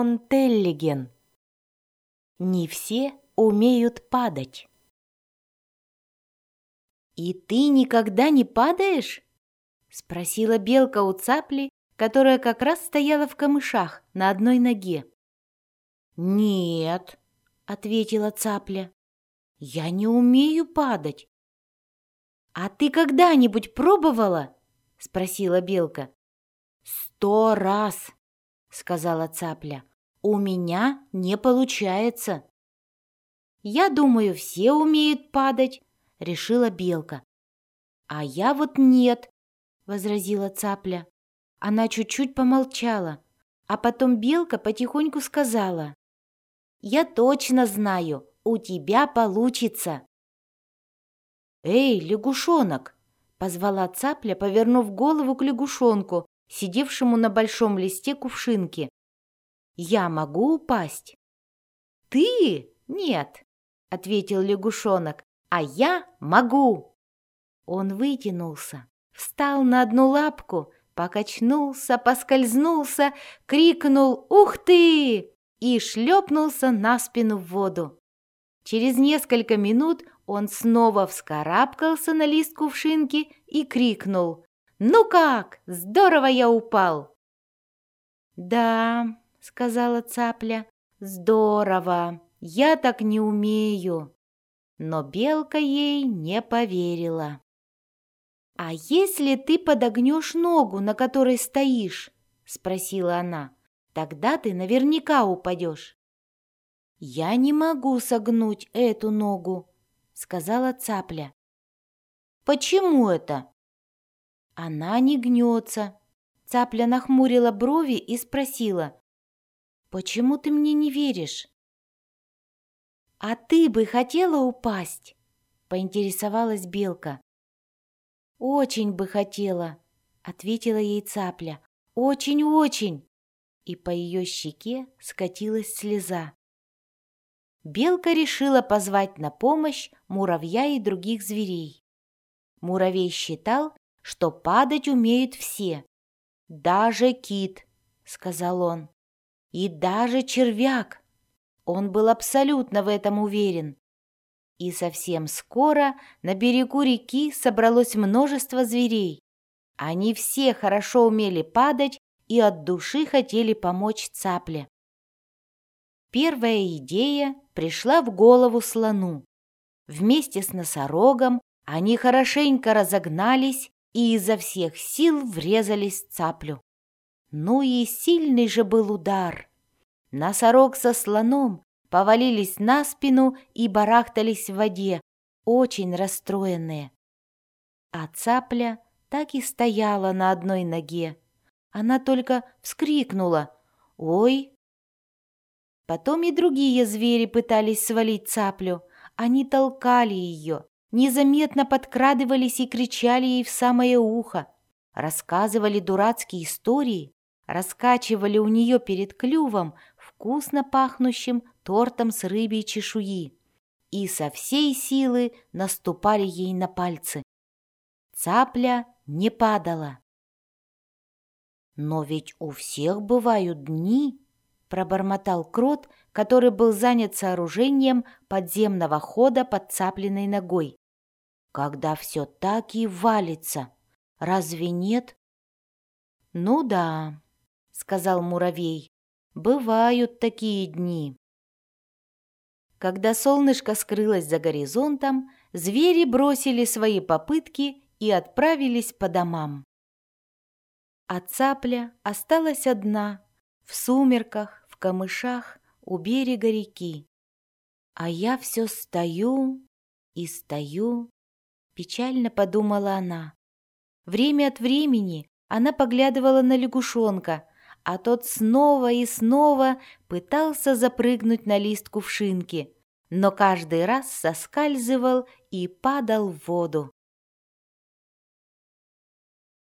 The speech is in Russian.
фон Теллиген. Не все умеют падать. «И ты никогда не падаешь?» — спросила белка у цапли, которая как раз стояла в камышах на одной ноге. «Нет», — ответила цапля, — «я не умею падать». «А ты когда-нибудь пробовала?» — спросила белка. «Сто раз», — сказала цапля. «У меня не получается». «Я думаю, все умеют падать», — решила белка. «А я вот нет», — возразила цапля. Она чуть-чуть помолчала, а потом белка потихоньку сказала. «Я точно знаю, у тебя получится». «Эй, лягушонок!» — позвала цапля, повернув голову к лягушонку, сидевшему на большом листе кувшинки. «Я могу упасть?» «Ты? Нет!» — ответил лягушонок. «А я могу!» Он вытянулся, встал на одну лапку, покачнулся, поскользнулся, крикнул «Ух ты!» и шлепнулся на спину в воду. Через несколько минут он снова вскарабкался на лист кувшинки и крикнул «Ну как? Здорово я упал!» «Да», — сказала цапля, — «здорово, я так не умею». Но белка ей не поверила. «А если ты подогнешь ногу, на которой стоишь?» — спросила она. «Тогда ты наверняка упадешь». «Я не могу согнуть эту ногу», — сказала цапля. «Почему это?» Она не гнется. Цапля нахмурила брови и спросила. «Почему ты мне не веришь?» «А ты бы хотела упасть?» Поинтересовалась белка. «Очень бы хотела», — ответила ей цапля. «Очень-очень!» И по ее щеке скатилась слеза. Белка решила позвать на помощь муравья и других зверей. Муравей считал, что падать умеют все. Даже кит, сказал он, и даже червяк. Он был абсолютно в этом уверен. И совсем скоро на берегу реки собралось множество зверей. Они все хорошо умели падать и от души хотели помочь цапле. Первая идея пришла в голову слону. Вместе с носорогом они хорошенько разогнались и изо всех сил врезались в цаплю. Ну и сильный же был удар. Носорог со слоном повалились на спину и барахтались в воде, очень расстроенные. А цапля так и стояла на одной ноге. Она только вскрикнула «Ой!». Потом и другие звери пытались свалить цаплю. Они толкали ее, незаметно подкрадывались и кричали ей в самое ухо, рассказывали дурацкие истории, раскачивали у нее перед клювом вкусно пахнущим тортом с рыбьей чешуи и со всей силы наступали ей на пальцы. Цапля не падала. «Но ведь у всех бывают дни», — пробормотал крот, который был занят сооружением подземного хода под цапленной ногой когда все так и валится. Разве нет? Ну да, сказал муравей, бывают такие дни. Когда солнышко скрылось за горизонтом, звери бросили свои попытки и отправились по домам. А цапля осталась одна, в сумерках, в камышах, у берега реки. А я все стою и стою Печально подумала она. Время от времени она поглядывала на лягушонка, а тот снова и снова пытался запрыгнуть на лист кувшинки, но каждый раз соскальзывал и падал в воду.